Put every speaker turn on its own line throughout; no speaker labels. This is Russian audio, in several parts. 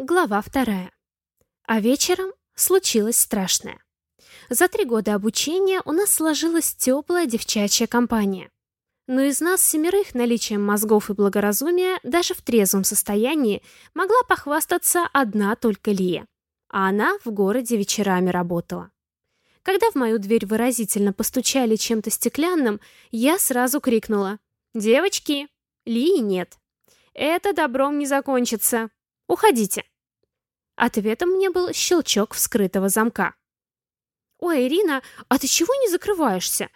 Глава вторая. А вечером случилось страшное. За три года обучения у нас сложилась теплая девчачья компания. Но из нас семерых наличием мозгов и благоразумия даже в трезвом состоянии могла похвастаться одна только Лия. А она в городе вечерами работала. Когда в мою дверь выразительно постучали чем-то стеклянным, я сразу крикнула «Девочки, Лии нет. Это добром не закончится. Уходите». Ответом мне был щелчок вскрытого замка. «Ой, Ирина, а ты чего не закрываешься?»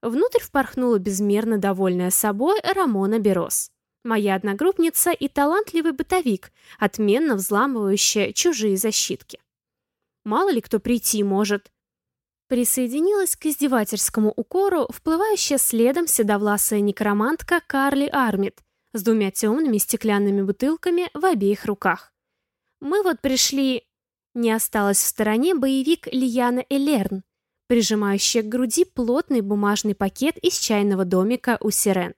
Внутрь впорхнула безмерно довольная собой Рамона Берос. Моя одногруппница и талантливый бытовик, отменно взламывающая чужие защитки. Мало ли кто прийти может. Присоединилась к издевательскому укору вплывающая следом седовласая некромантка Карли Армит с двумя темными стеклянными бутылками в обеих руках. Мы вот пришли... Не осталось в стороне боевик Лияна Элерн, прижимающая к груди плотный бумажный пакет из чайного домика у Сирен,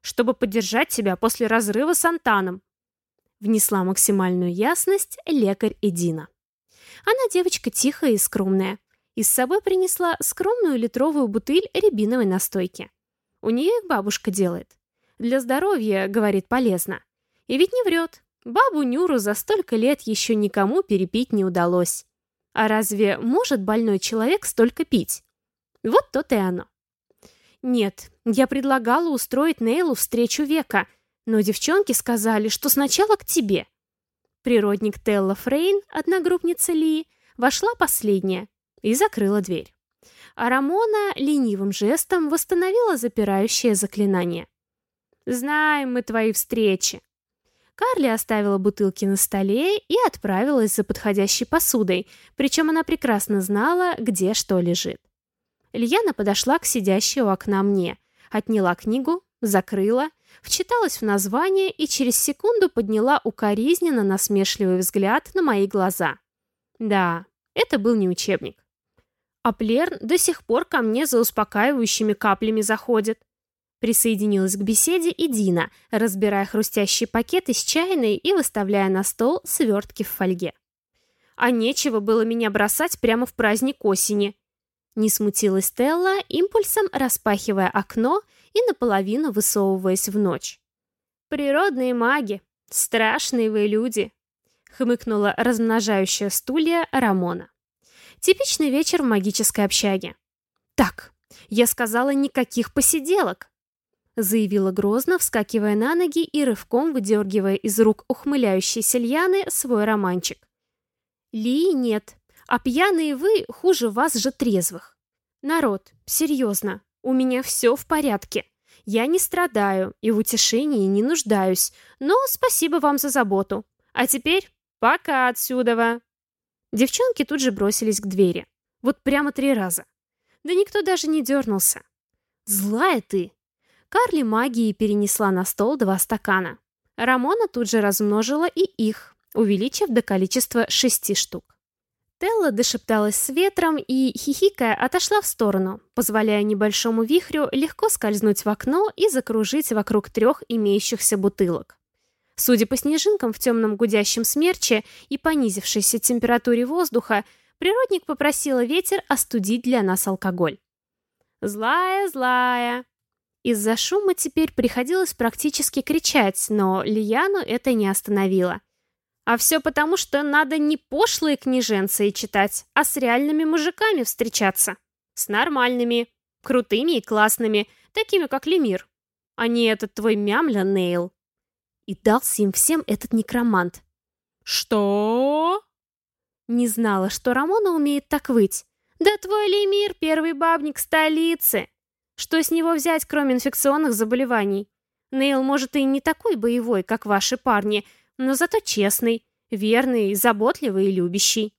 чтобы поддержать себя после разрыва с Антаном. Внесла максимальную ясность лекарь Эдина. Она девочка тихая и скромная. И с собой принесла скромную литровую бутыль рябиновой настойки. У нее их бабушка делает. Для здоровья, говорит, полезно. И ведь не врет. Бабу Нюру за столько лет еще никому перепить не удалось. А разве может больной человек столько пить? Вот то-то и оно. Нет, я предлагала устроить Нейлу встречу века, но девчонки сказали, что сначала к тебе. Природник Телла Фрейн, одногруппница Ли, вошла последняя и закрыла дверь. А Рамона ленивым жестом восстановила запирающее заклинание. «Знаем мы твои встречи. Карли оставила бутылки на столе и отправилась за подходящей посудой, причем она прекрасно знала, где что лежит. Ильяна подошла к сидящей у окна мне, отняла книгу, закрыла, вчиталась в название и через секунду подняла укоризненно насмешливый взгляд на мои глаза. Да, это был не учебник. А Плерн до сих пор ко мне за успокаивающими каплями заходит. Присоединилась к беседе и Дина, разбирая хрустящий пакет из чайной и выставляя на стол свертки в фольге. «А нечего было меня бросать прямо в праздник осени!» Не смутилась Телла, импульсом распахивая окно и наполовину высовываясь в ночь. «Природные маги! Страшные вы люди!» хмыкнула размножающая стулья Рамона. Типичный вечер в магической общаге. «Так, я сказала никаких посиделок!» Заявила грозно, вскакивая на ноги и рывком выдергивая из рук ухмыляющейся Льяны свой романчик. Ли нет, а пьяные вы хуже вас же трезвых. Народ, серьезно, у меня все в порядке. Я не страдаю и в утешении не нуждаюсь, но спасибо вам за заботу. А теперь пока отсюда. Девчонки тут же бросились к двери. Вот прямо три раза. Да никто даже не дернулся. «Злая ты!» Карли магией перенесла на стол два стакана. Рамона тут же размножила и их, увеличив до количества шести штук. Телла дошепталась с ветром и, хихикая, отошла в сторону, позволяя небольшому вихрю легко скользнуть в окно и закружить вокруг трех имеющихся бутылок. Судя по снежинкам в темном гудящем смерче и понизившейся температуре воздуха, природник попросила ветер остудить для нас алкоголь. «Злая, злая!» Из-за шума теперь приходилось практически кричать, но Лияну это не остановило. А все потому, что надо не пошлые книженцы читать, а с реальными мужиками встречаться. С нормальными, крутыми и классными, такими как Лемир. А не этот твой мямля Нейл. И дался им всем этот некромант. «Что?» Не знала, что Рамона умеет так выть. «Да твой Лемир — первый бабник столицы!» Что с него взять, кроме инфекционных заболеваний? Нейл, может, и не такой боевой, как ваши парни, но зато честный, верный, заботливый и любящий.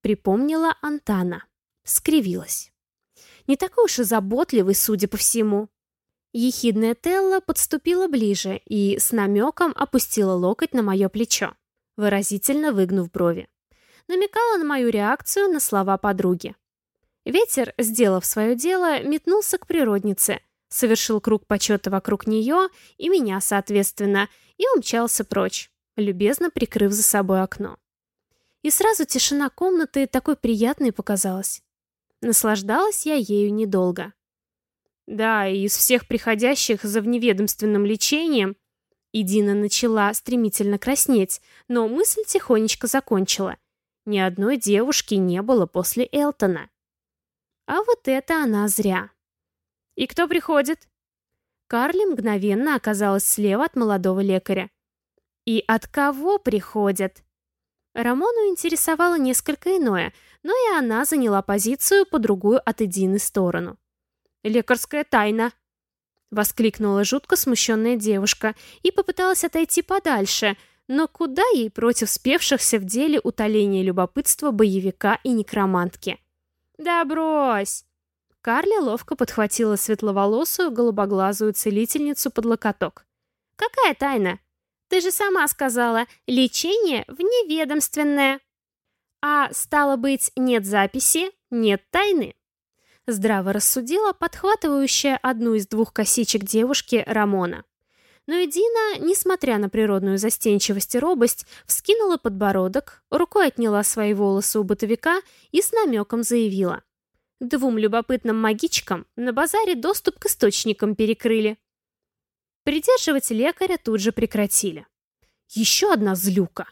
Припомнила Антана. Скривилась. Не такой уж и заботливый, судя по всему. Ехидная Телла подступила ближе и с намеком опустила локоть на мое плечо, выразительно выгнув брови. Намекала на мою реакцию на слова подруги. Ветер, сделав свое дело, метнулся к природнице, совершил круг почета вокруг нее и меня, соответственно, и умчался прочь. любезно прикрыв за собой окно. И сразу тишина комнаты такой приятной показалась. Наслаждалась я ею недолго. Да, и из всех приходящих за вневедомственным лечением и Дина начала стремительно краснеть, но мысль тихонечко закончила. Ни одной девушки не было после Элтона. А вот это она зря. «И кто приходит?» Карли мгновенно оказалась слева от молодого лекаря. «И от кого приходят?» Рамону интересовало несколько иное, но и она заняла позицию по другую от Эдины сторону. «Лекарская тайна!» Воскликнула жутко смущенная девушка и попыталась отойти подальше, но куда ей против спевшихся в деле утоления любопытства боевика и некромантки? «Да брось!» Карли ловко подхватила светловолосую голубоглазую целительницу под локоток. «Какая тайна? Ты же сама сказала, лечение вневедомственное!» «А, стало быть, нет записи, нет тайны!» здраво рассудила подхватывающая одну из двух косичек девушки Рамона. Но и Дина, несмотря на природную застенчивость и робость, вскинула подбородок, рукой отняла свои волосы у бытовика и с намеком заявила. Двум любопытным магичкам на базаре доступ к источникам перекрыли. Придерживать лекаря тут же прекратили. Еще одна злюка.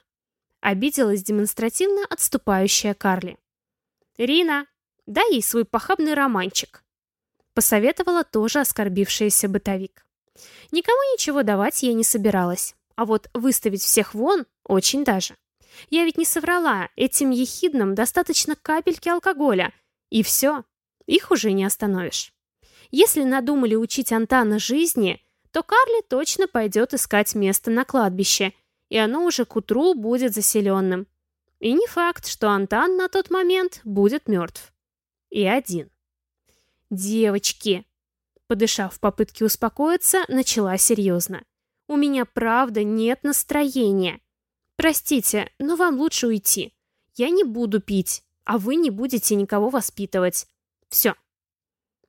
Обиделась демонстративно отступающая Карли. «Рина, Дай ей свой похабный романчик. Посоветовала тоже оскорбившаяся бытовик. Никому ничего давать я не собиралась. А вот выставить всех вон очень даже. Я ведь не соврала, этим ехидным достаточно капельки алкоголя. И все, их уже не остановишь. Если надумали учить Антана жизни, то Карли точно пойдет искать место на кладбище, и оно уже к утру будет заселенным. И не факт, что Антан на тот момент будет мертв и один. «Девочки!» Подышав в попытке успокоиться, начала серьезно. «У меня правда нет настроения. Простите, но вам лучше уйти. Я не буду пить, а вы не будете никого воспитывать. Все».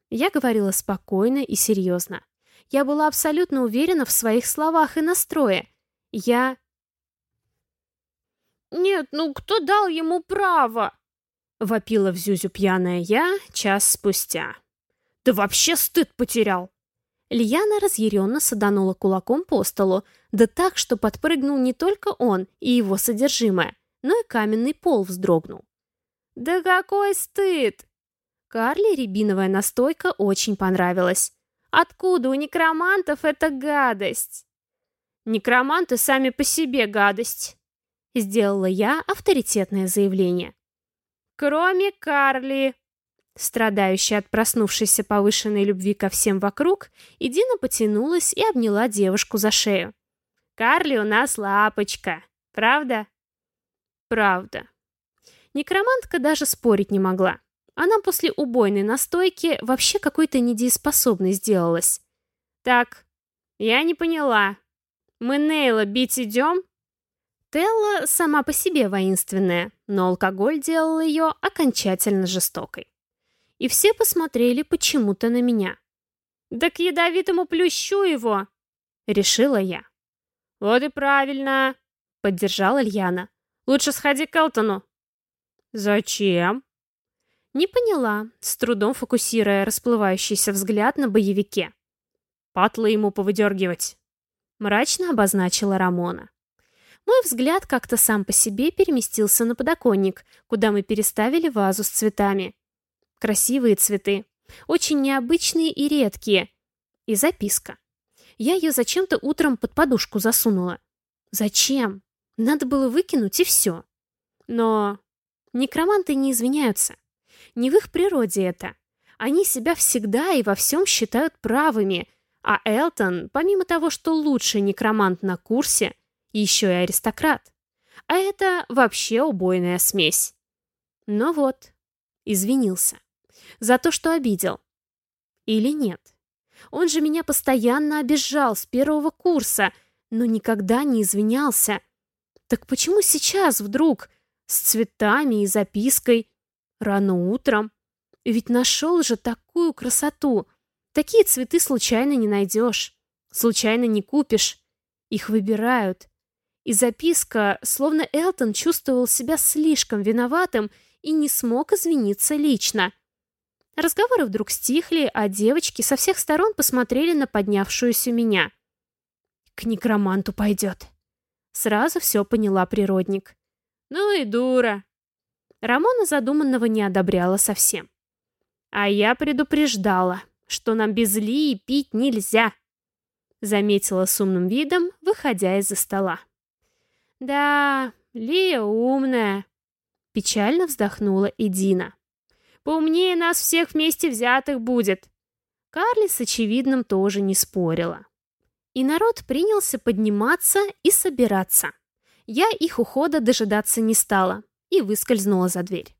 Я говорила спокойно и серьезно. Я была абсолютно уверена в своих словах и настрое. Я... «Нет, ну кто дал ему право?» Вопила в Зюзю пьяная я час спустя. «Да вообще стыд потерял!» Льяна разъяренно саданула кулаком по столу, да так, что подпрыгнул не только он и его содержимое, но и каменный пол вздрогнул. «Да какой стыд!» Карли рябиновая настойка очень понравилась. «Откуда у некромантов эта гадость?» «Некроманты сами по себе гадость», — сделала я авторитетное заявление. Кроме Карли. Страдающая от проснувшейся повышенной любви ко всем вокруг, Идина потянулась и обняла девушку за шею. «Карли у нас лапочка. Правда?» «Правда». Некромантка даже спорить не могла. Она после убойной настойки вообще какой-то недееспособной сделалась. «Так, я не поняла. Мы Нейла бить идем?» Телла сама по себе воинственная, но алкоголь делал ее окончательно жестокой. И все посмотрели почему-то на меня. «Да к ядовитому плющу его!» — решила я. «Вот и правильно!» — поддержала Ильяна. «Лучше сходи к Элтону». «Зачем?» Не поняла, с трудом фокусируя расплывающийся взгляд на боевике. «Патлы ему повыдергивать», — мрачно обозначила Рамона. Мой взгляд как-то сам по себе переместился на подоконник, куда мы переставили вазу с цветами. Красивые цветы, очень необычные и редкие. И записка. Я ее зачем-то утром под подушку засунула. Зачем? Надо было выкинуть и все. Но некроманты не извиняются. Не в их природе это. Они себя всегда и во всем считают правыми, а Элтон, помимо того, что лучший некромант на курсе, еще и аристократ. А это вообще убойная смесь. Но вот, извинился. За то, что обидел. Или нет? Он же меня постоянно обижал с первого курса, но никогда не извинялся. Так почему сейчас вдруг? С цветами и запиской. Рано утром. Ведь нашел же такую красоту. Такие цветы случайно не найдешь. Случайно не купишь. Их выбирают. И записка, словно Элтон чувствовал себя слишком виноватым и не смог извиниться лично. Разговоры вдруг стихли, а девочки со всех сторон посмотрели на поднявшуюся меня. «К некроманту пойдет». Сразу все поняла природник. «Ну и дура». Рамона задуманного не одобряла совсем. «А я предупреждала, что нам без Лии пить нельзя», заметила с умным видом, выходя из-за стола. «Да, Лия умная», — печально вздохнула Эдина. «Поумнее нас всех вместе взятых будет». Карли с очевидным тоже не спорила. И народ принялся подниматься и собираться. Я их ухода дожидаться не стала и выскользнула за дверь.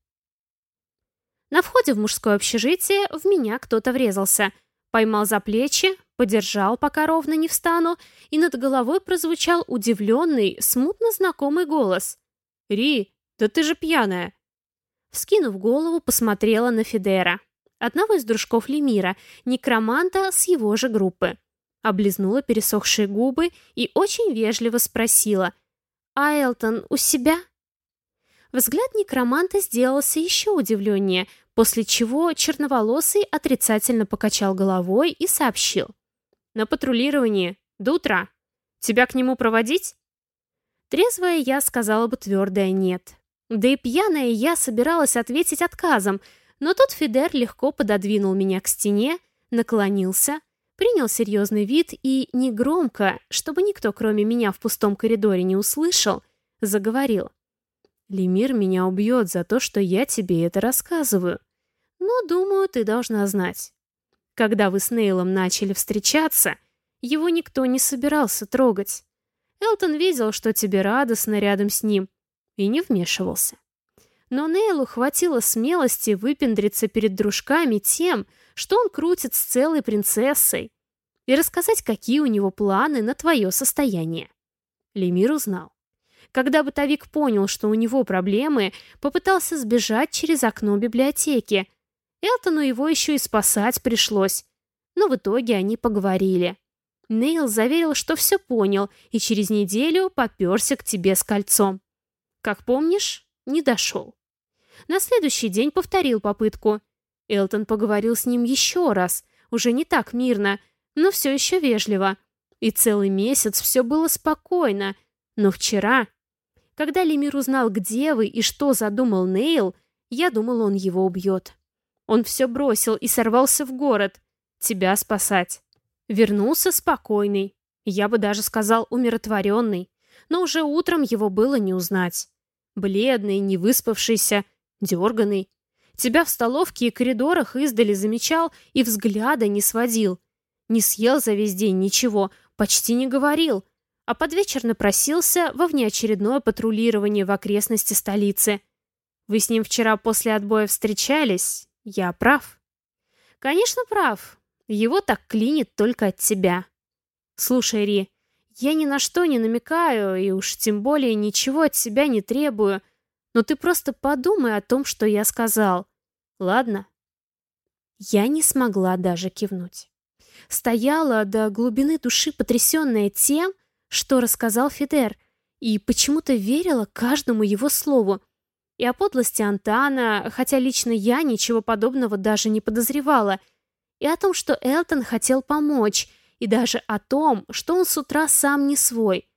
На входе в мужское общежитие в меня кто-то врезался, поймал за плечи, подержал, пока ровно не встану, и над головой прозвучал удивленный, смутно знакомый голос. «Ри, да ты же пьяная!» Вскинув голову, посмотрела на Федера, одного из дружков Лемира, некроманта с его же группы. Облизнула пересохшие губы и очень вежливо спросила, «А Элтон у себя?» Взгляд некроманта сделался еще удивленнее, после чего черноволосый отрицательно покачал головой и сообщил. На патрулировании. До утра. Тебя к нему проводить? Трезвая я сказала бы твердое «нет». Да и пьяная я собиралась ответить отказом, но тут Фидер легко пододвинул меня к стене, наклонился, принял серьезный вид и негромко, чтобы никто кроме меня в пустом коридоре не услышал, заговорил. «Лемир меня убьет за то, что я тебе это рассказываю. Но, думаю, ты должна знать. Когда вы с Нейлом начали встречаться, его никто не собирался трогать. Элтон видел, что тебе радостно рядом с ним, и не вмешивался. Но Нейлу хватило смелости выпендриться перед дружками тем, что он крутит с целой принцессой, и рассказать, какие у него планы на твое состояние. Лемир узнал. Когда бытовик понял, что у него проблемы, попытался сбежать через окно библиотеки, Элтону его еще и спасать пришлось. Но в итоге они поговорили. Нейл заверил, что все понял, и через неделю поперся к тебе с кольцом. Как помнишь, не дошел. На следующий день повторил попытку. Элтон поговорил с ним еще раз, уже не так мирно, но все еще вежливо. И целый месяц все было спокойно. Но вчера, когда Лемир узнал, где вы и что задумал Нейл, я думал, он его убьет. Он все бросил и сорвался в город. Тебя спасать. Вернулся спокойный. Я бы даже сказал умиротворенный. Но уже утром его было не узнать. Бледный, невыспавшийся, дерганый. Тебя в столовке и коридорах издали замечал и взгляда не сводил. Не съел за весь день ничего, почти не говорил. А под вечер напросился во внеочередное патрулирование в окрестности столицы. Вы с ним вчера после отбоя встречались, я прав? Конечно, прав. Его так клинит только от тебя. Слушай, Ри, я ни на что не намекаю и уж тем более ничего от себя не требую, но ты просто подумай о том, что я сказал. Ладно? Я не смогла даже кивнуть. Стояла до глубины души потрясенная тем, что рассказал Фидер, и почему-то верила каждому его слову, и о подлости Антана, хотя лично я ничего подобного даже не подозревала, и о том, что Элтон хотел помочь, и даже о том, что он с утра сам не свой.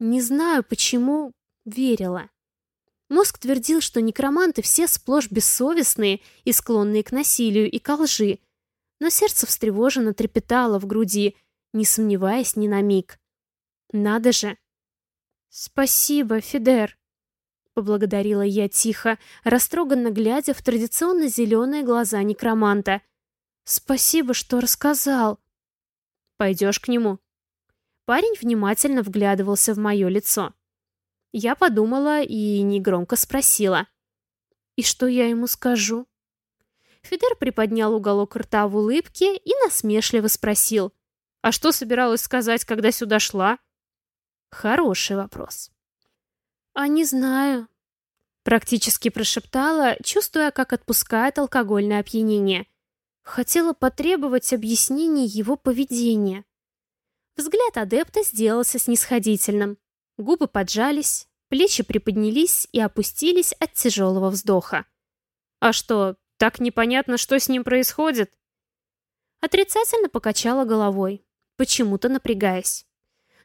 Не знаю, почему верила. Мозг твердил, что некроманты все сплошь бессовестные и склонные к насилию и ко лжи, но сердце встревоженно трепетало в груди, не сомневаясь ни на миг. Надо же! Спасибо, Фидер поблагодарила я тихо, растроганно глядя в традиционно зеленые глаза некроманта. «Спасибо, что рассказал». «Пойдешь к нему?» Парень внимательно вглядывался в мое лицо. Я подумала и негромко спросила. «И что я ему скажу?» Фидер приподнял уголок рта в улыбке и насмешливо спросил. «А что собиралась сказать, когда сюда шла?» Хороший вопрос. «А не знаю», — практически прошептала, чувствуя, как отпускает алкогольное опьянение. Хотела потребовать объяснений его поведения. Взгляд адепта сделался снисходительным. Губы поджались, плечи приподнялись и опустились от тяжелого вздоха. «А что, так непонятно, что с ним происходит?» Отрицательно покачала головой, почему-то напрягаясь.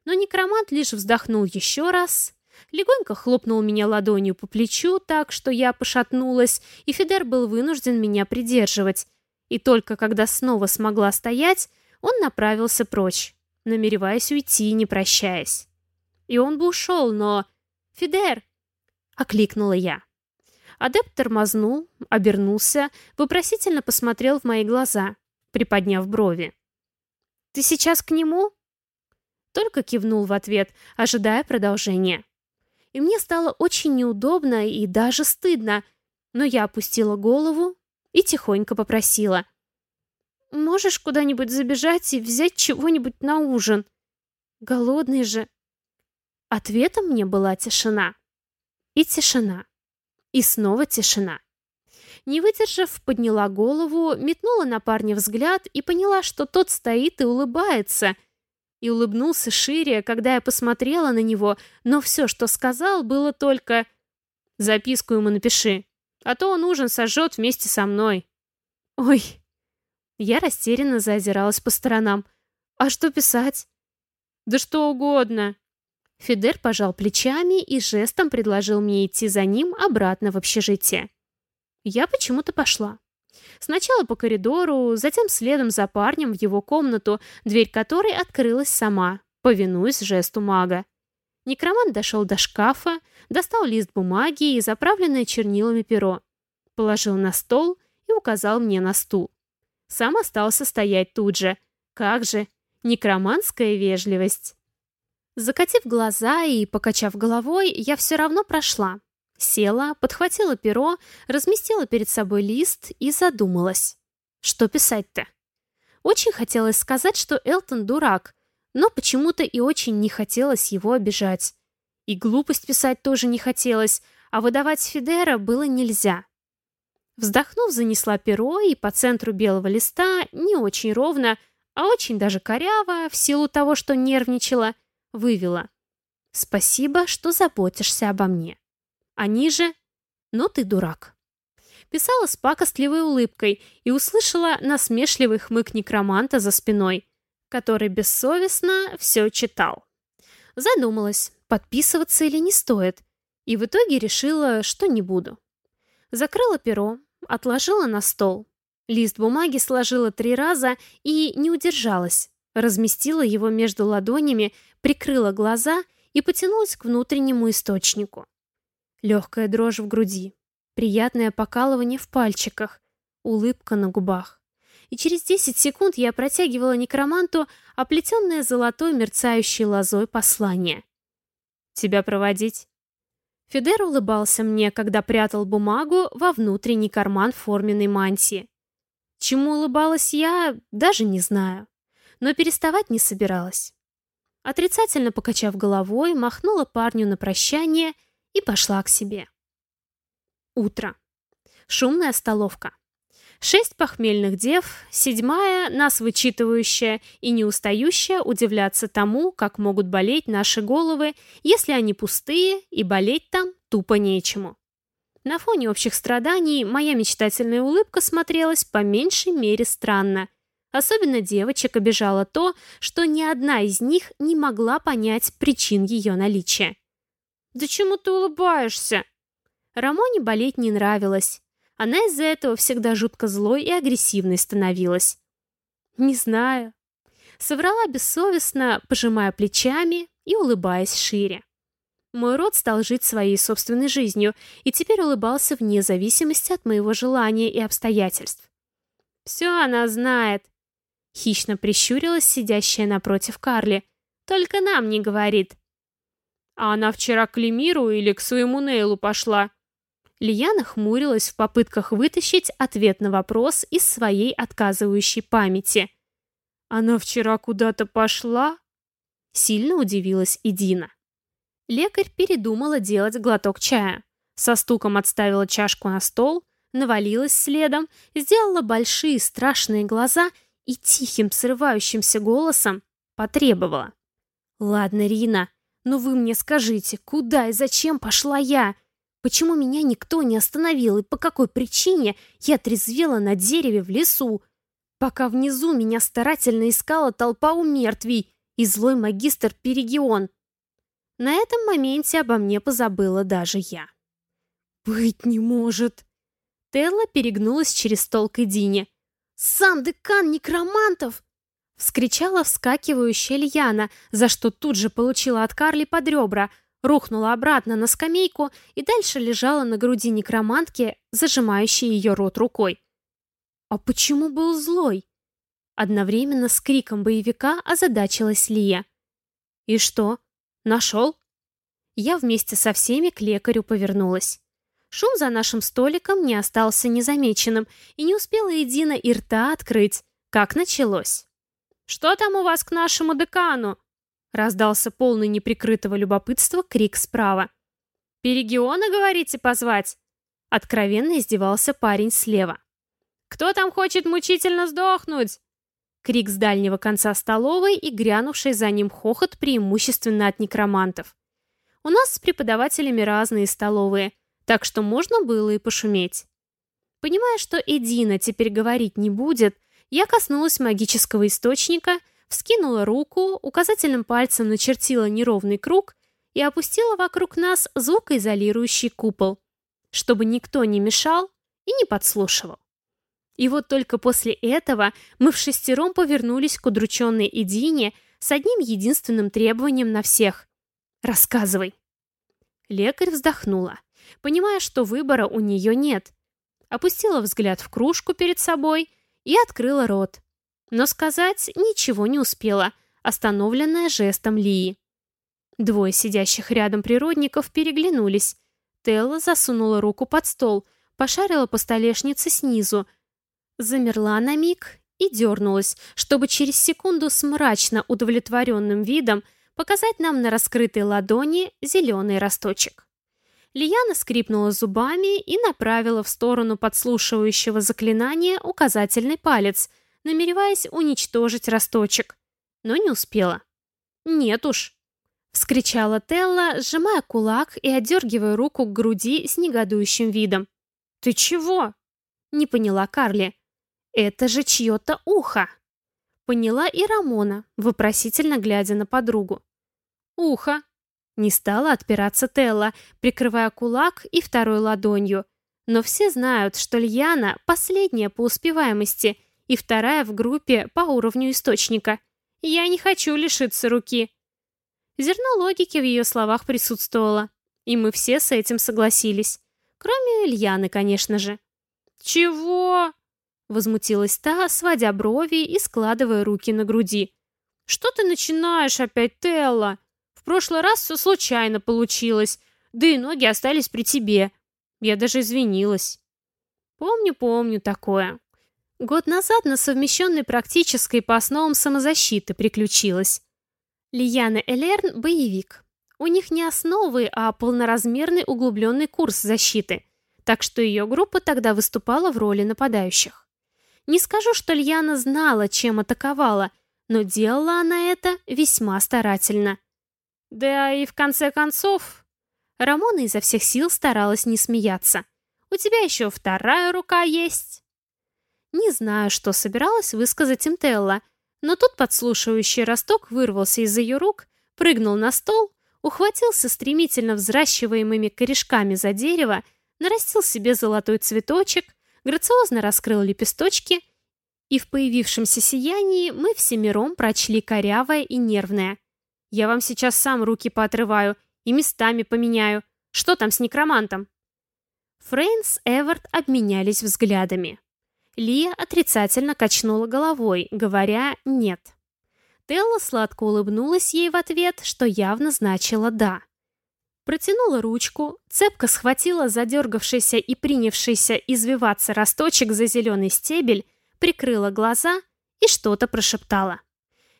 Но некромант лишь вздохнул еще раз, легонько хлопнул меня ладонью по плечу так, что я пошатнулась, и Федер был вынужден меня придерживать. И только когда снова смогла стоять, он направился прочь, намереваясь уйти, не прощаясь. И он бы ушел, но... «Фидер!» — окликнула я. Адепт тормознул, обернулся, вопросительно посмотрел в мои глаза, приподняв брови. «Ты сейчас к нему?» Только кивнул в ответ, ожидая продолжения. И мне стало очень неудобно и даже стыдно, но я опустила голову и тихонько попросила. «Можешь куда-нибудь забежать и взять чего-нибудь на ужин? Голодный же». Ответом мне была тишина. И тишина. И снова тишина. Не выдержав, подняла голову, метнула на парня взгляд и поняла, что тот стоит и улыбается. И улыбнулся шире, когда я посмотрела на него, но все, что сказал, было только «Записку ему напиши, а то он ужин сожжет вместе со мной». «Ой». Я растерянно заозиралась по сторонам. «А что писать?» «Да что угодно», Фидер пожал плечами и жестом предложил мне идти за ним обратно в общежитие. Я почему-то пошла. Сначала по коридору, затем следом за парнем в его комнату, дверь которой открылась сама, повинуясь жесту мага. Некромант дошел до шкафа, достал лист бумаги и заправленное чернилами перо, положил на стол и указал мне на стул. Сам остался стоять тут же. Как же, некроманская вежливость. Закатив глаза и покачав головой, я все равно прошла. Села, подхватила перо, разместила перед собой лист и задумалась. Что писать-то? Очень хотелось сказать, что Элтон дурак, но почему-то и очень не хотелось его обижать. И глупость писать тоже не хотелось, а выдавать Фидера было нельзя. Вздохнув, занесла перо и по центру белого листа, не очень ровно, а очень даже коряво, в силу того, что нервничала, вывела. «Спасибо, что заботишься обо мне». А ниже «Ну ты дурак». Писала с пакостливой улыбкой и услышала насмешливый хмык некроманта за спиной, который бессовестно все читал. Задумалась, подписываться или не стоит, и в итоге решила, что не буду. Закрыла перо, отложила на стол. Лист бумаги сложила три раза и не удержалась. Разместила его между ладонями, прикрыла глаза и потянулась к внутреннему источнику. Легкая дрожь в груди, приятное покалывание в пальчиках, улыбка на губах. И через 10 секунд я протягивала некроманту оплетенное золотой мерцающей лозой послание. «Тебя проводить?» Федер улыбался мне, когда прятал бумагу во внутренний карман форменной мантии. Чему улыбалась я, даже не знаю. Но переставать не собиралась. Отрицательно покачав головой, махнула парню на прощание и пошла к себе. Утро. Шумная столовка. Шесть похмельных дев, седьмая, нас вычитывающая и не устающая удивляться тому, как могут болеть наши головы, если они пустые, и болеть там тупо нечему. На фоне общих страданий моя мечтательная улыбка смотрелась по меньшей мере странно, Особенно девочек обижало то, что ни одна из них не могла понять причин ее наличия. «Да чему ты улыбаешься?» Рамоне болеть не нравилось. Она из-за этого всегда жутко злой и агрессивной становилась. «Не знаю». Соврала бессовестно, пожимая плечами и улыбаясь шире. Мой род стал жить своей собственной жизнью и теперь улыбался вне зависимости от моего желания и обстоятельств. «Все она знает», Хищно прищурилась сидящая напротив Карли. «Только нам не говорит». «А она вчера к Лемиру или к своему Нейлу пошла?» Лияна хмурилась в попытках вытащить ответ на вопрос из своей отказывающей памяти. «Она вчера куда-то пошла?» Сильно удивилась и Дина. Лекарь передумала делать глоток чая. Со стуком отставила чашку на стол, навалилась следом, сделала большие страшные глаза и тихим, срывающимся голосом потребовала. «Ладно, Рина, Но вы мне скажите, куда и зачем пошла я? Почему меня никто не остановил и по какой причине я трезвела на дереве в лесу? Пока внизу меня старательно искала толпа у мертвей и злой магистр Перегион. На этом моменте обо мне позабыла даже я. «Быть не может!» Телла перегнулась через стол к Эдине. «Сам декан некромантов!» Вскричала вскакивающая Льяна, за что тут же получила от Карли под ребра, рухнула обратно на скамейку и дальше лежала на груди некромантки, зажимающей ее рот рукой. «А почему был злой?» Одновременно с криком боевика озадачилась Лия. «И что? Нашел?» Я вместе со всеми к лекарю повернулась. Шум за нашим столиком не остался незамеченным, и не успела Едина и рта открыть, как началось. «Что там у вас к нашему декану?» Раздался полный неприкрытого любопытства крик справа. «Перегиона, говорите, позвать?» Откровенно издевался парень слева. «Кто там хочет мучительно сдохнуть?» Крик с дальнего конца столовой и грянувший за ним хохот преимущественно от некромантов. У нас с преподавателями разные столовые – так что можно было и пошуметь. Понимая, что Эдина теперь говорить не будет, я коснулась магического источника, вскинула руку, указательным пальцем начертила неровный круг и опустила вокруг нас звукоизолирующий купол, чтобы никто не мешал и не подслушивал. И вот только после этого мы в шестером повернулись к удрученной Эдине с одним единственным требованием на всех. «Рассказывай». Лекарь вздохнула понимая, что выбора у нее нет. Опустила взгляд в кружку перед собой и открыла рот. Но сказать ничего не успела, остановленная жестом Лии. Двое сидящих рядом природников переглянулись. Телла засунула руку под стол, пошарила по столешнице снизу, замерла на миг и дернулась, чтобы через секунду с мрачно удовлетворенным видом показать нам на раскрытой ладони зеленый росточек. Лияна скрипнула зубами и направила в сторону подслушивающего заклинания указательный палец, намереваясь уничтожить росточек. Но не успела. «Нет уж!» — вскричала Телла, сжимая кулак и отдергивая руку к груди с негодующим видом. «Ты чего?» — не поняла Карли. «Это же чье-то ухо!» Поняла и Рамона, вопросительно глядя на подругу. «Ухо!» Не стала отпираться Телла, прикрывая кулак и второй ладонью. Но все знают, что Льяна последняя по успеваемости и вторая в группе по уровню источника. Я не хочу лишиться руки. Зерно логики в ее словах присутствовало, и мы все с этим согласились. Кроме Ильяны, конечно же. «Чего?» — возмутилась та, сводя брови и складывая руки на груди. «Что ты начинаешь опять, Телла?» В прошлый раз все случайно получилось, да и ноги остались при тебе. Я даже извинилась. Помню, помню такое. Год назад на совмещенной практической по основам самозащиты приключилась. Лияна Элерн – боевик. У них не основы, а полноразмерный углубленный курс защиты, так что ее группа тогда выступала в роли нападающих. Не скажу, что Льяна знала, чем атаковала, но делала она это весьма старательно. Да и в конце концов... Рамона изо всех сил старалась не смеяться. «У тебя еще вторая рука есть». Не знаю, что собиралась высказать Интелла, но тут подслушивающий росток вырвался из ее рук, прыгнул на стол, ухватился стремительно взращиваемыми корешками за дерево, нарастил себе золотой цветочек, грациозно раскрыл лепесточки, и в появившемся сиянии мы всемиром прочли корявое и нервное. Я вам сейчас сам руки поотрываю и местами поменяю. Что там с некромантом?» Фрейн с Эвард обменялись взглядами. Лия отрицательно качнула головой, говоря «нет». Телла сладко улыбнулась ей в ответ, что явно значило «да». Протянула ручку, цепко схватила задергавшийся и принявшийся извиваться росточек за зеленый стебель, прикрыла глаза и что-то прошептала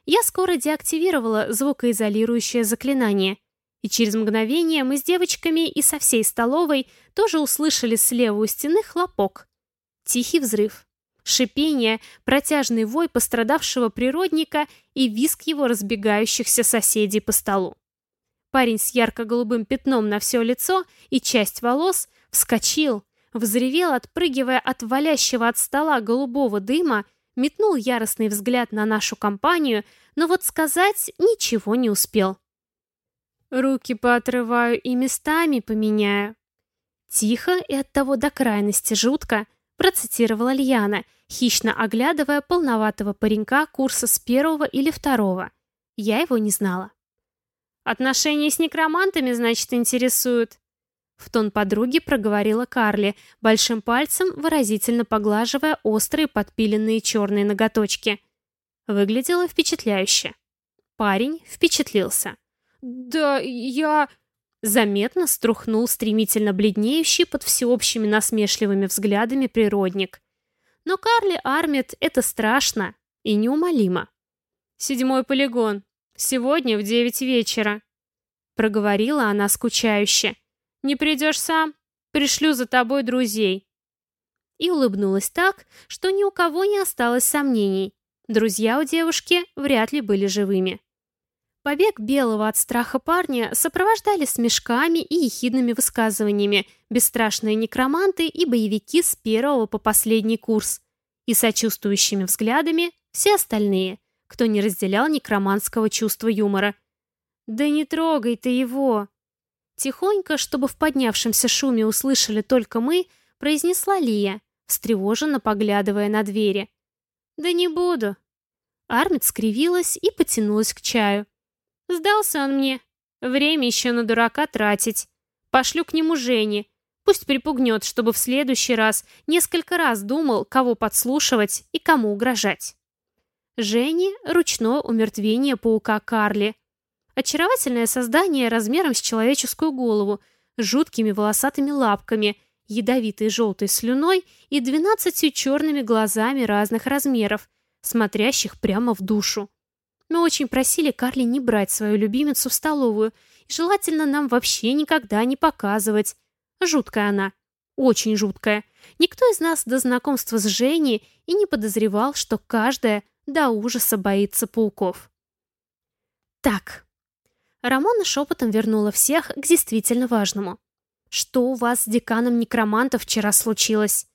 я скоро деактивировала звукоизолирующее заклинание, и через мгновение мы с девочками и со всей столовой тоже услышали слева у стены хлопок. Тихий взрыв. Шипение, протяжный вой пострадавшего природника и визг его разбегающихся соседей по столу. Парень с ярко-голубым пятном на все лицо и часть волос вскочил, взревел, отпрыгивая от валящего от стола голубого дыма, метнул яростный взгляд на нашу компанию, но вот сказать ничего не успел. Руки поотрываю и местами поменяю. Тихо и оттого до крайности жутко процитировала Льяна, хищно оглядывая полноватого паренька курса с первого или второго. Я его не знала. «Отношения с некромантами, значит, интересуют?» В тон подруги проговорила Карли, большим пальцем выразительно поглаживая острые подпиленные черные ноготочки. Выглядело впечатляюще. Парень впечатлился. «Да я...» Заметно струхнул стремительно бледнеющий под всеобщими насмешливыми взглядами природник. Но Карли Армит это страшно и неумолимо. «Седьмой полигон. Сегодня в девять вечера», — проговорила она скучающе. «Не придешь сам? Пришлю за тобой друзей». И улыбнулась так, что ни у кого не осталось сомнений. Друзья у девушки вряд ли были живыми. Побег белого от страха парня сопровождали смешками и ехидными высказываниями бесстрашные некроманты и боевики с первого по последний курс, и сочувствующими взглядами все остальные, кто не разделял некроманского чувства юмора. «Да не трогай ты его!» Тихонько, чтобы в поднявшемся шуме услышали только мы, произнесла Лия, встревоженно поглядывая на двери. «Да не буду». Армид скривилась и потянулась к чаю. Сдался он мне. Время еще на дурака тратить. Пошлю к нему Жене. Пусть припугнет, чтобы в следующий раз несколько раз думал, кого подслушивать и кому угрожать. Жене — ручное умертвение паука Карли. Очаровательное создание размером с человеческую голову, с жуткими волосатыми лапками, ядовитой желтой слюной и двенадцатью черными глазами разных размеров, смотрящих прямо в душу. Мы очень просили Карли не брать свою любимицу в столовую и желательно нам вообще никогда не показывать. Жуткая она. Очень жуткая. Никто из нас до знакомства с Женей и не подозревал, что каждая до ужаса боится пауков. Так. Рамона шепотом вернула всех к действительно важному. Что у вас с деканом некромантов вчера случилось?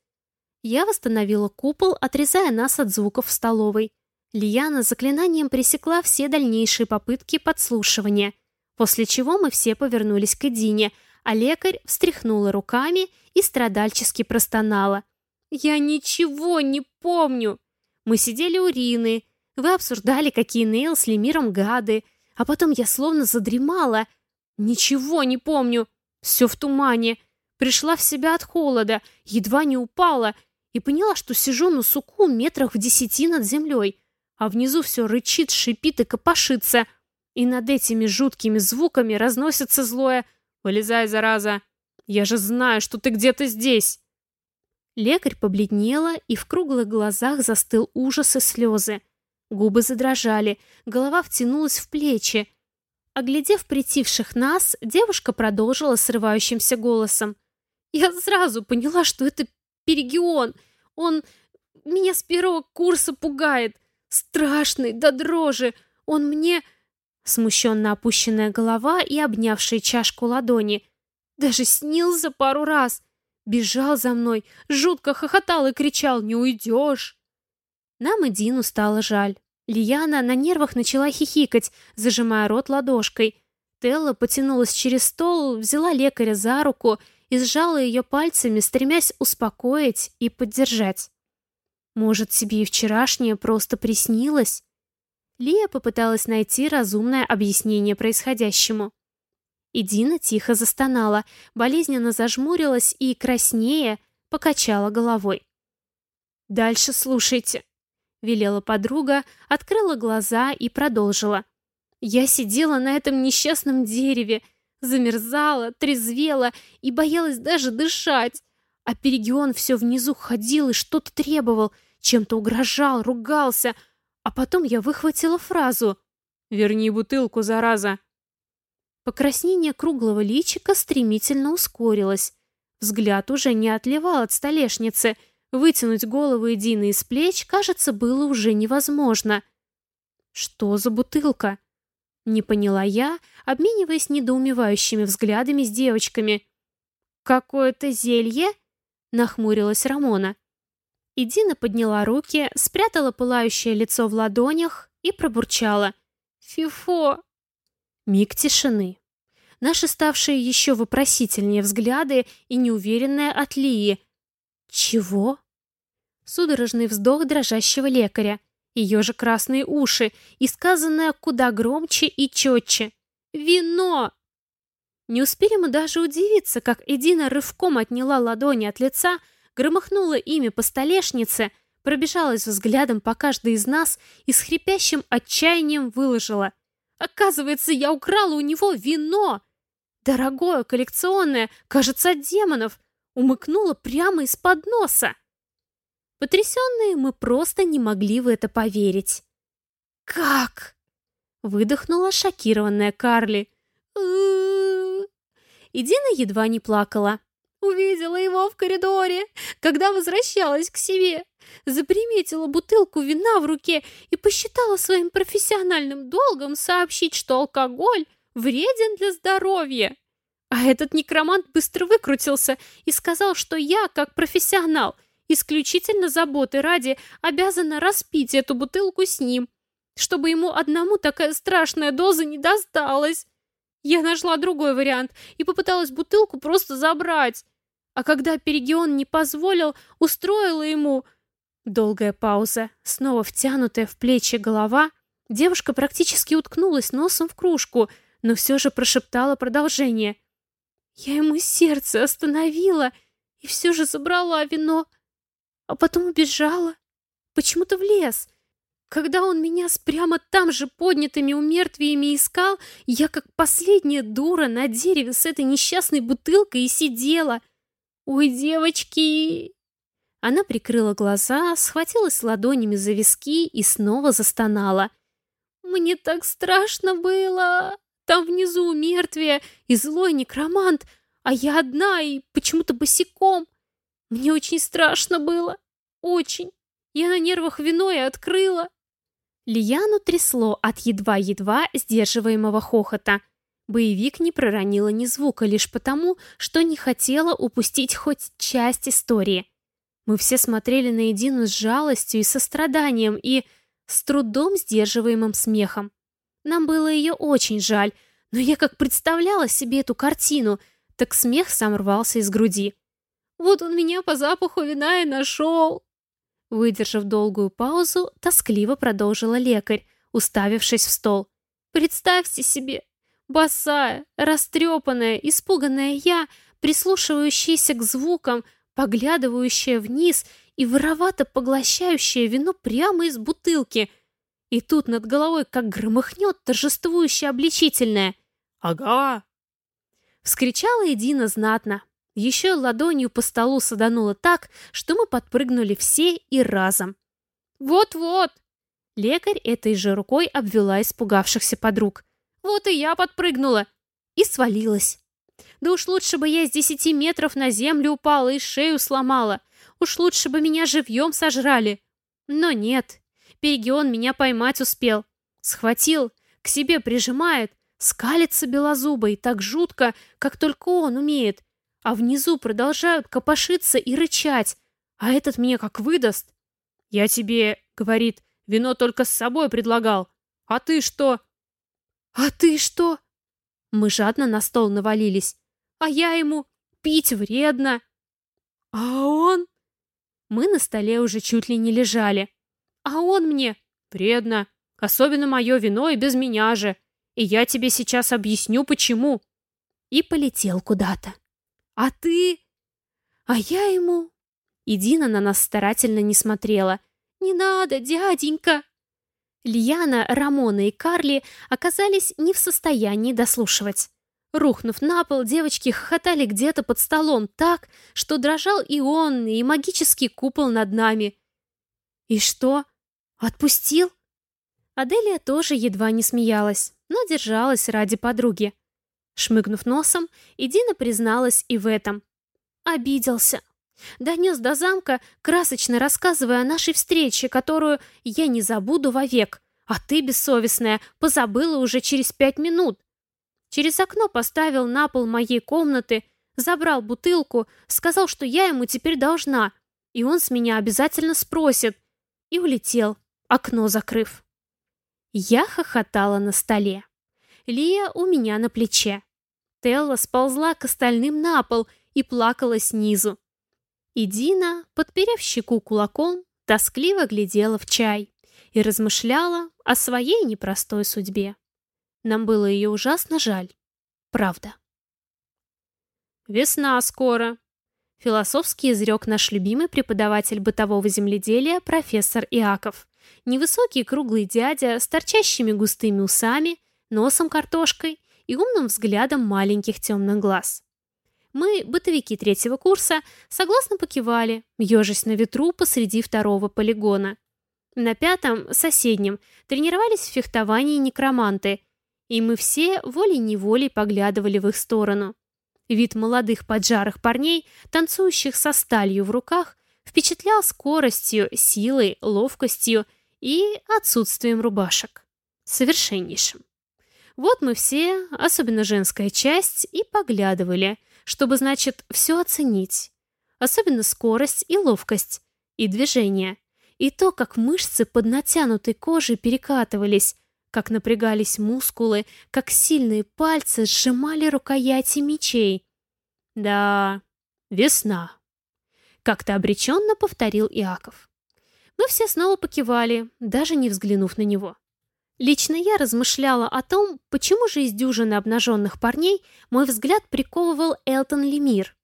Я восстановила купол, отрезая нас от звуков в столовой. Лияна заклинанием пресекла все дальнейшие попытки подслушивания, после чего мы все повернулись к Эдине, а лекарь встряхнула руками и страдальчески простонала. «Я ничего не помню! Мы сидели у Рины, вы обсуждали, какие Нейл с Лемиром гады, а потом я словно задремала. Ничего не помню, все в тумане. Пришла в себя от холода, едва не упала и поняла, что сижу на суку метрах в десяти над землей а внизу все рычит, шипит и копошится. И над этими жуткими звуками разносится злое «Вылезай, зараза! Я же знаю, что ты где-то здесь!» Лекарь побледнела, и в круглых глазах застыл ужас и слезы. Губы задрожали, голова втянулась в плечи. Оглядев притихших нас, девушка продолжила срывающимся голосом. «Я сразу поняла, что это Перегион. Он меня с первого курса пугает. Страшный, да дрожи! Он мне...» Смущенно опущенная голова и обнявшая чашку ладони. «Даже снился пару раз! Бежал за мной, жутко хохотал и кричал «Не уйдешь!» Нам и Дину стало жаль. Лияна на нервах начала хихикать, зажимая рот ладошкой. Телла потянулась через стол, взяла лекаря за руку и сжала ее пальцами, стремясь успокоить и поддержать. Может, тебе и вчерашнее просто приснилось? Лия попыталась найти разумное объяснение происходящему. И Дина тихо застонала, болезненно зажмурилась и, краснее, покачала головой. «Дальше слушайте», — велела подруга, открыла глаза и продолжила. «Я сидела на этом несчастном дереве, замерзала, трезвела и боялась даже дышать, а Перегион все внизу ходил и что-то требовал — чем-то угрожал, ругался, а потом я выхватила фразу «Верни бутылку, зараза!». Покраснение круглого личика стремительно ускорилось. Взгляд уже не отливал от столешницы. Вытянуть голову Эдины из плеч, кажется, было уже невозможно. Что за бутылка? Не поняла я, обмениваясь недоумевающими взглядами с девочками. «Какое-то зелье?» — нахмурилась Рамона. И Дина подняла руки, спрятала пылающее лицо в ладонях и пробурчала. «Фифо!» Миг тишины. Наши ставшие еще вопросительнее взгляды и неуверенная от Лии. «Чего?» Судорожный вздох дрожащего лекаря ее же красные уши и сказанное куда громче и четче. «Вино!» Не успели мы даже удивиться, как Эдина рывком отняла ладони от лица, громыхнула ими по столешнице, пробежалась взглядом по каждой из нас и с хрипящим отчаянием выложила. «Оказывается, я украла у него вино! Дорогое, коллекционное, кажется, от демонов!» Умыкнула прямо из-под носа. Потрясенные мы просто не могли в это поверить. «Как?» — выдохнула шокированная Карли. И Дина едва не плакала. Увидела его в коридоре, когда возвращалась к себе. Заприметила бутылку вина в руке и посчитала своим профессиональным долгом сообщить, что алкоголь вреден для здоровья. А этот некромант быстро выкрутился и сказал, что я, как профессионал, исключительно заботы ради обязана распить эту бутылку с ним, чтобы ему одному такая страшная доза не досталась. Я нашла другой вариант и попыталась бутылку просто забрать. А когда Перегион не позволил, устроила ему... Долгая пауза, снова втянутая в плечи голова. Девушка практически уткнулась носом в кружку, но все же прошептала продолжение. Я ему сердце остановила и все же забрала вино а потом убежала. Почему-то в лес. Когда он меня с прямо там же поднятыми умертвиями искал, я как последняя дура на дереве с этой несчастной бутылкой и сидела. «Ой, девочки!» Она прикрыла глаза, схватилась ладонями за виски и снова застонала. «Мне так страшно было! Там внизу мертвие и злой некромант, а я одна и почему-то босиком!» Мне очень страшно было. Очень. Я на нервах вино и открыла. Лияну трясло от едва-едва сдерживаемого хохота. Боевик не проронила ни звука лишь потому, что не хотела упустить хоть часть истории. Мы все смотрели на Едину с жалостью и состраданием и с трудом сдерживаемым смехом. Нам было ее очень жаль, но я как представляла себе эту картину, так смех сам рвался из груди. Вот он меня по запаху вина и нашел!» Выдержав долгую паузу, тоскливо продолжила лекарь, уставившись в стол. «Представьте себе, босая, растрепанная, испуганная я, прислушивающаяся к звукам, поглядывающая вниз и воровато поглощающая вино прямо из бутылки. И тут над головой как громыхнет торжествующее обличительное. «Ага!» Вскричала Едина знатно, еще ладонью по столу саданула так, что мы подпрыгнули все и разом. «Вот-вот!» Лекарь этой же рукой обвела испугавшихся подруг. «Вот и я подпрыгнула!» И свалилась. «Да уж лучше бы я с десяти метров на землю упала и шею сломала. Уж лучше бы меня живьем сожрали. Но нет, Перегион меня поймать успел. Схватил, к себе прижимает, скалится белозубой так жутко, как только он умеет, а внизу продолжают копошиться и рычать, а этот мне как выдаст. «Я тебе, — говорит, — вино только с собой предлагал. А ты что?» «А ты что?» Мы жадно на стол навалились. «А я ему пить вредно». «А он?» Мы на столе уже чуть ли не лежали. «А он мне вредно, особенно мое вино и без меня же. И я тебе сейчас объясню, почему». И полетел куда-то. «А ты?» «А я ему...» И Дина на нас старательно не смотрела. «Не надо, дяденька!» Льяна, Рамона и Карли оказались не в состоянии дослушивать. Рухнув на пол, девочки хохотали где-то под столом так, что дрожал и он, и магический купол над нами. «И что? Отпустил?» Аделия тоже едва не смеялась, но держалась ради подруги. Шмыгнув носом, Идина призналась и в этом. Обиделся. Донес до замка, красочно рассказывая о нашей встрече, которую я не забуду вовек, А ты, бессовестная, позабыла уже через пять минут. Через окно поставил на пол моей комнаты, забрал бутылку, сказал, что я ему теперь должна, и он с меня обязательно спросит. И улетел, окно закрыв. Я хохотала на столе. Лия у меня на плече. Телла сползла к остальным на пол и плакала снизу. И Дина, подперев щеку кулаком, тоскливо глядела в чай и размышляла о своей непростой судьбе. Нам было ее ужасно жаль. Правда. «Весна скоро», — философски изрек наш любимый преподаватель бытового земледелия профессор Иаков. Невысокий круглый дядя с торчащими густыми усами, носом картошкой и умным взглядом маленьких темных глаз. Мы, бытовики третьего курса, согласно покивали, ежась на ветру посреди второго полигона. На пятом, соседнем, тренировались в фехтовании некроманты, и мы все волей-неволей поглядывали в их сторону. Вид молодых поджарых парней, танцующих со сталью в руках, впечатлял скоростью, силой, ловкостью и отсутствием рубашек. Совершеннейшим. Вот мы все, особенно женская часть, и поглядывали, чтобы, значит, все оценить. Особенно скорость и ловкость, и движение, и то, как мышцы под натянутой кожей перекатывались, как напрягались мускулы, как сильные пальцы сжимали рукояти мечей. Да, весна. Как-то обреченно повторил Иаков. Мы все снова покивали, даже не взглянув на него. Лично я размышляла о том, почему же из дюжины обнаженных парней мой взгляд приковывал Элтон Лемир.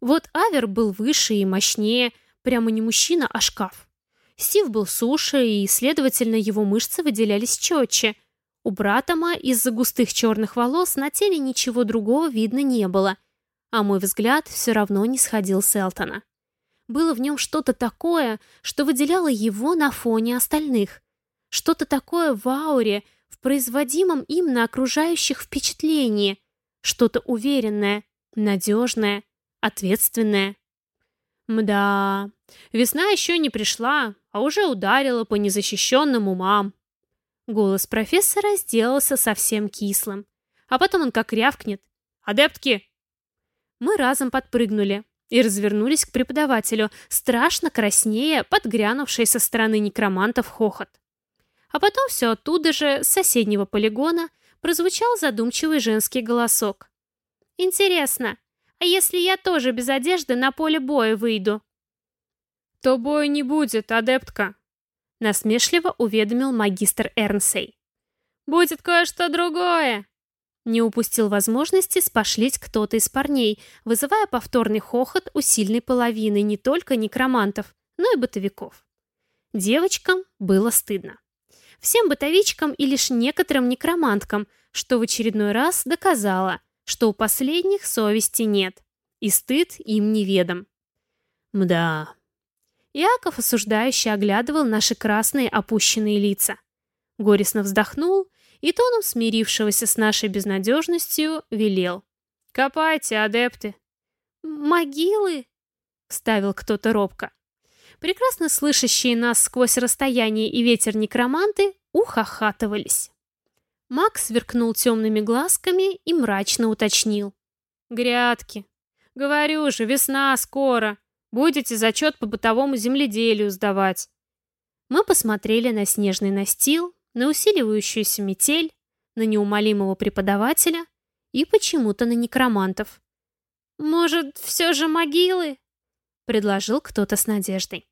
Вот Авер был выше и мощнее, прямо не мужчина, а шкаф. Стив был суше, и, следовательно, его мышцы выделялись четче. У Братома из-за густых черных волос на теле ничего другого видно не было, а мой взгляд все равно не сходил с Элтона. Было в нем что-то такое, что выделяло его на фоне остальных. Что-то такое в ауре, в производимом им на окружающих впечатлении. Что-то уверенное, надежное, ответственное. Мда, весна еще не пришла, а уже ударила по незащищенным умам. Голос профессора сделался совсем кислым. А потом он как рявкнет. «Адептки!» Мы разом подпрыгнули и развернулись к преподавателю, страшно краснея подгрянувшей со стороны некромантов хохот. А потом все оттуда же, с соседнего полигона, прозвучал задумчивый женский голосок. «Интересно, а если я тоже без одежды на поле боя выйду?» «То боя не будет, адептка», — насмешливо уведомил магистр Эрнсей. «Будет кое-что другое!» Не упустил возможности спошлить кто-то из парней, вызывая повторный хохот у сильной половины не только некромантов, но и бытовиков. Девочкам было стыдно всем бытовичкам и лишь некоторым некроманткам, что в очередной раз доказало, что у последних совести нет, и стыд им неведом. Мда. Яков осуждающе оглядывал наши красные опущенные лица. Горестно вздохнул и тоном смирившегося с нашей безнадежностью велел. «Копайте, адепты!» «Могилы?» — вставил кто-то робко. Прекрасно слышащие нас сквозь расстояние и ветер некроманты ухахатывались. Макс сверкнул темными глазками и мрачно уточнил. «Грядки. Говорю же, весна скоро. Будете зачет по бытовому земледелию сдавать». Мы посмотрели на снежный настил, на усиливающуюся метель, на неумолимого преподавателя и почему-то на некромантов. «Может, все же могилы?» — предложил кто-то с надеждой.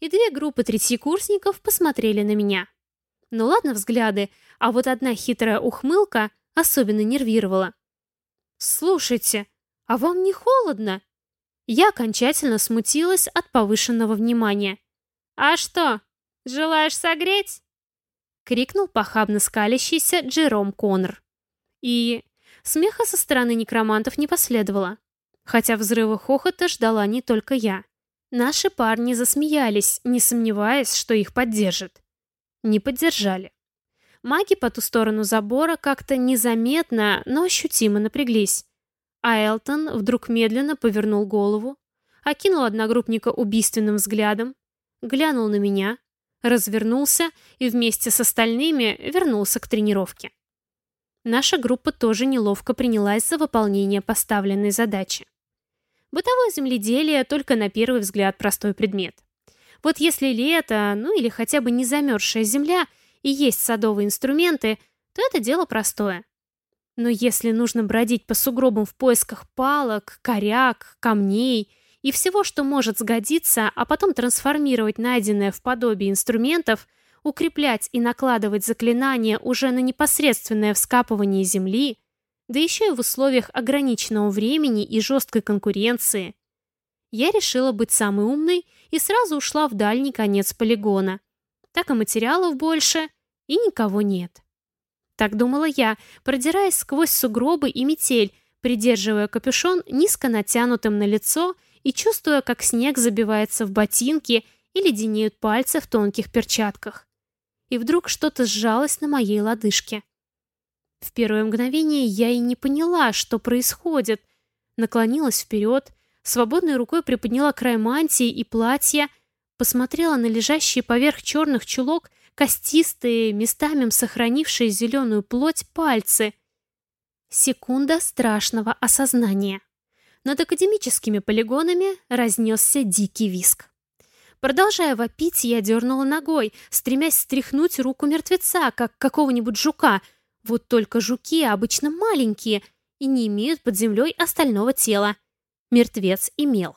И две группы третьекурсников посмотрели на меня. Ну ладно взгляды, а вот одна хитрая ухмылка особенно нервировала. «Слушайте, а вам не холодно?» Я окончательно смутилась от повышенного внимания. «А что, желаешь согреть?» — крикнул похабно скалящийся Джером Коннор. И смеха со стороны некромантов не последовало. Хотя взрыва хохота ждала не только я. Наши парни засмеялись, не сомневаясь, что их поддержат. Не поддержали. Маги по ту сторону забора как-то незаметно, но ощутимо напряглись. А Элтон вдруг медленно повернул голову, окинул одногруппника убийственным взглядом, глянул на меня, развернулся и вместе с остальными вернулся к тренировке. Наша группа тоже неловко принялась за выполнение поставленной задачи. Бытовое земледелие только на первый взгляд простой предмет. Вот если лето, ну или хотя бы не замерзшая земля и есть садовые инструменты, то это дело простое. Но если нужно бродить по сугробам в поисках палок, коряк, камней и всего, что может сгодиться, а потом трансформировать найденное в подобие инструментов, укреплять и накладывать заклинания уже на непосредственное вскапывание земли, да еще и в условиях ограниченного времени и жесткой конкуренции, я решила быть самой умной и сразу ушла в дальний конец полигона. Так и материалов больше, и никого нет. Так думала я, продираясь сквозь сугробы и метель, придерживая капюшон низко натянутым на лицо и чувствуя, как снег забивается в ботинки и леденеют пальцы в тонких перчатках. И вдруг что-то сжалось на моей лодыжке. В первое мгновение я и не поняла, что происходит. Наклонилась вперед, свободной рукой приподняла край мантии и платья, посмотрела на лежащие поверх черных чулок костистые, местами сохранившие зеленую плоть пальцы. Секунда страшного осознания. Над академическими полигонами разнесся дикий виск. Продолжая вопить, я дернула ногой, стремясь стряхнуть руку мертвеца, как какого-нибудь жука. Вот только жуки обычно маленькие и не имеют под землей остального тела. Мертвец имел.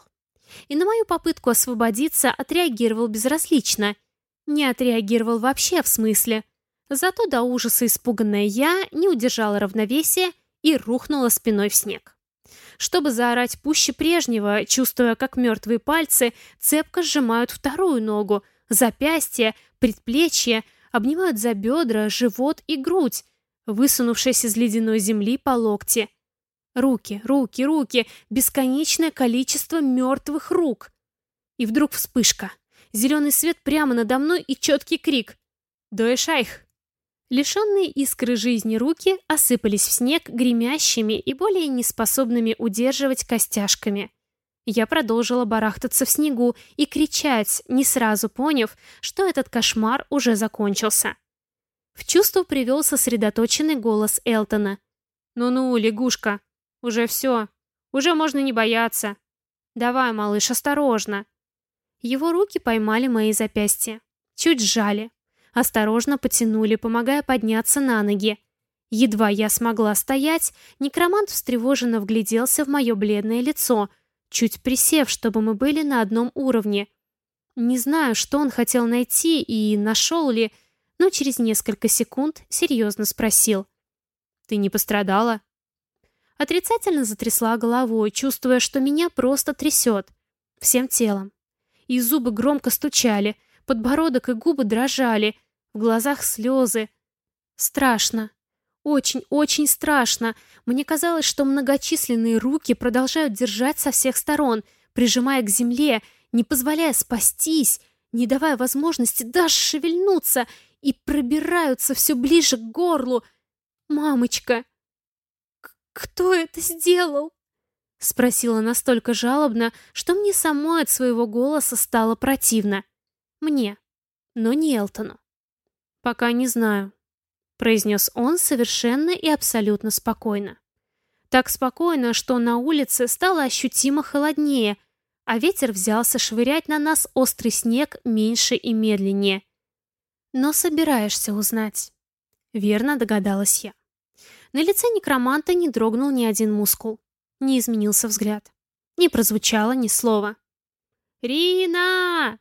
И на мою попытку освободиться отреагировал безразлично – не отреагировал вообще в смысле. Зато до ужаса испуганная я не удержала равновесия и рухнула спиной в снег. Чтобы заорать пуще прежнего, чувствуя, как мертвые пальцы цепко сжимают вторую ногу, запястье, предплечье, обнимают за бедра, живот и грудь, высунувшись из ледяной земли по локте. Руки, руки, руки, бесконечное количество мертвых рук. И вдруг вспышка зеленый свет прямо надо мной и четкий крик «Дуэшайх!». Лишенные искры жизни руки осыпались в снег гремящими и более неспособными удерживать костяшками. Я продолжила барахтаться в снегу и кричать, не сразу поняв, что этот кошмар уже закончился. В чувство привел сосредоточенный голос Элтона. «Ну-ну, лягушка, уже все, уже можно не бояться. Давай, малыш, осторожно». Его руки поймали мои запястья. Чуть сжали. Осторожно потянули, помогая подняться на ноги. Едва я смогла стоять, некромант встревоженно вгляделся в мое бледное лицо, чуть присев, чтобы мы были на одном уровне. Не знаю, что он хотел найти и нашел ли, но через несколько секунд серьезно спросил. «Ты не пострадала?» Отрицательно затрясла головой, чувствуя, что меня просто трясет. Всем телом и зубы громко стучали, подбородок и губы дрожали, в глазах слезы. Страшно. Очень-очень страшно. Мне казалось, что многочисленные руки продолжают держать со всех сторон, прижимая к земле, не позволяя спастись, не давая возможности даже шевельнуться, и пробираются все ближе к горлу. «Мамочка! Кто это сделал?» Спросила настолько жалобно, что мне самой от своего голоса стало противно. Мне, но не Элтону. «Пока не знаю», — произнес он совершенно и абсолютно спокойно. Так спокойно, что на улице стало ощутимо холоднее, а ветер взялся швырять на нас острый снег меньше и медленнее. «Но собираешься узнать», — верно догадалась я. На лице некроманта не дрогнул ни один мускул. Не изменился взгляд. Не прозвучало ни слова. «Рина!»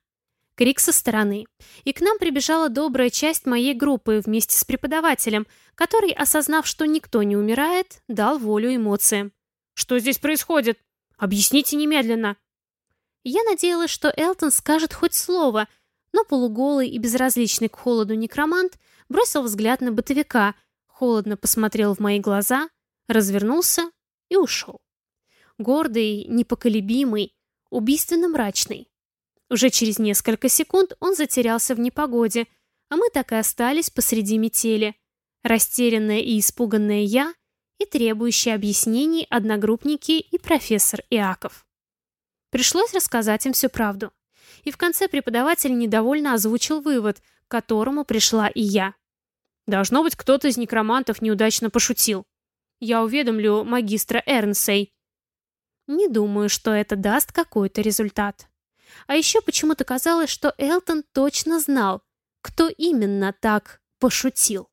Крик со стороны. И к нам прибежала добрая часть моей группы вместе с преподавателем, который, осознав, что никто не умирает, дал волю эмоциям. «Что здесь происходит? Объясните немедленно!» Я надеялась, что Элтон скажет хоть слово, но полуголый и безразличный к холоду некромант бросил взгляд на бытовика, холодно посмотрел в мои глаза, развернулся и ушел гордый, непоколебимый, убийственно мрачный. Уже через несколько секунд он затерялся в непогоде, а мы так и остались посреди метели. Растерянная и испуганная я и требующие объяснений одногруппники и профессор Иаков. Пришлось рассказать им всю правду. И в конце преподаватель недовольно озвучил вывод, к которому пришла и я. Должно быть, кто-то из некромантов неудачно пошутил. Я уведомлю магистра Эрнсей. Не думаю, что это даст какой-то результат. А еще почему-то казалось, что Элтон точно знал, кто именно так пошутил.